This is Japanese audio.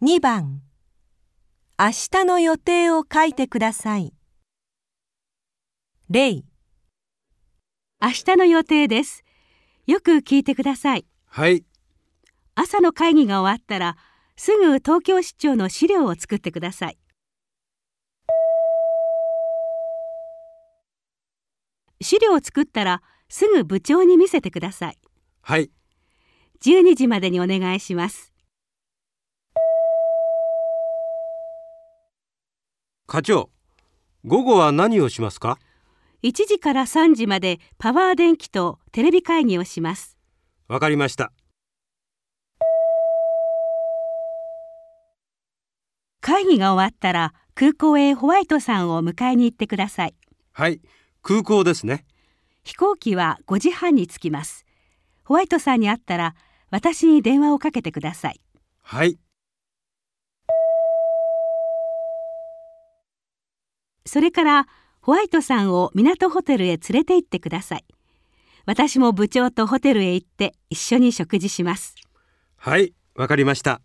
2番明日の予定を書いてください。例明日の予定です。よく聞いてください。はい、朝の会議が終わったら、すぐ東京市長の資料を作ってください。資料を作ったら、すぐ部長に見せてください。はい、12時までにお願いします。課長、午後は何をしますか？1時から3時までパワー電気とテレビ会議をします。わかりました。会議が終わったら空港へホワイトさんを迎えに行ってください。はい、空港ですね。飛行機は5時半に着きます。ホワイトさんに会ったら私に電話をかけてください。はい、それからホワイトさんを港ホテルへ連れて行ってください。私も部長とホテルへ行って一緒に食事します。はい、わかりました。